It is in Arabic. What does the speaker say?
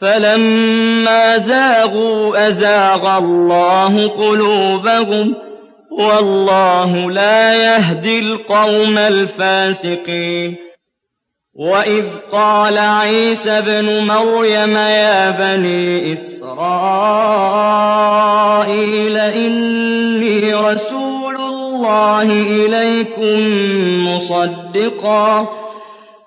فَلَمَّا زَاغُوا أَزَاغَ اللَّهُ قُلُوبَهُمْ ۚ وَاللَّهُ لَا يَهْدِي الْقَوْمَ الْفَاسِقِينَ. وَإِذْ قَالَ عِيسَى ابْنُ مَرْيَمَ يَا بَنِي إِسْرَائِيلَ إِنِّي رَسُولُ اللَّهِ إِلَيْكُم مُّصَدِّقًا.